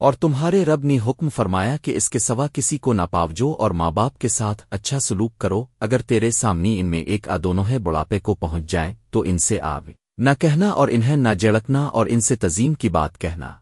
اور تمہارے رب نے حکم فرمایا کہ اس کے سوا کسی کو نہ پاوجو اور ماں باپ کے ساتھ اچھا سلوک کرو، اگر تیرے سامنے ان میں ایک آدونوں ہے بڑھاپے کو پہنچ جائے تو ان سے آب نہ کہنا اور انہیں نہ جڑکنا اور ان سے تزیم کی بات کہنا۔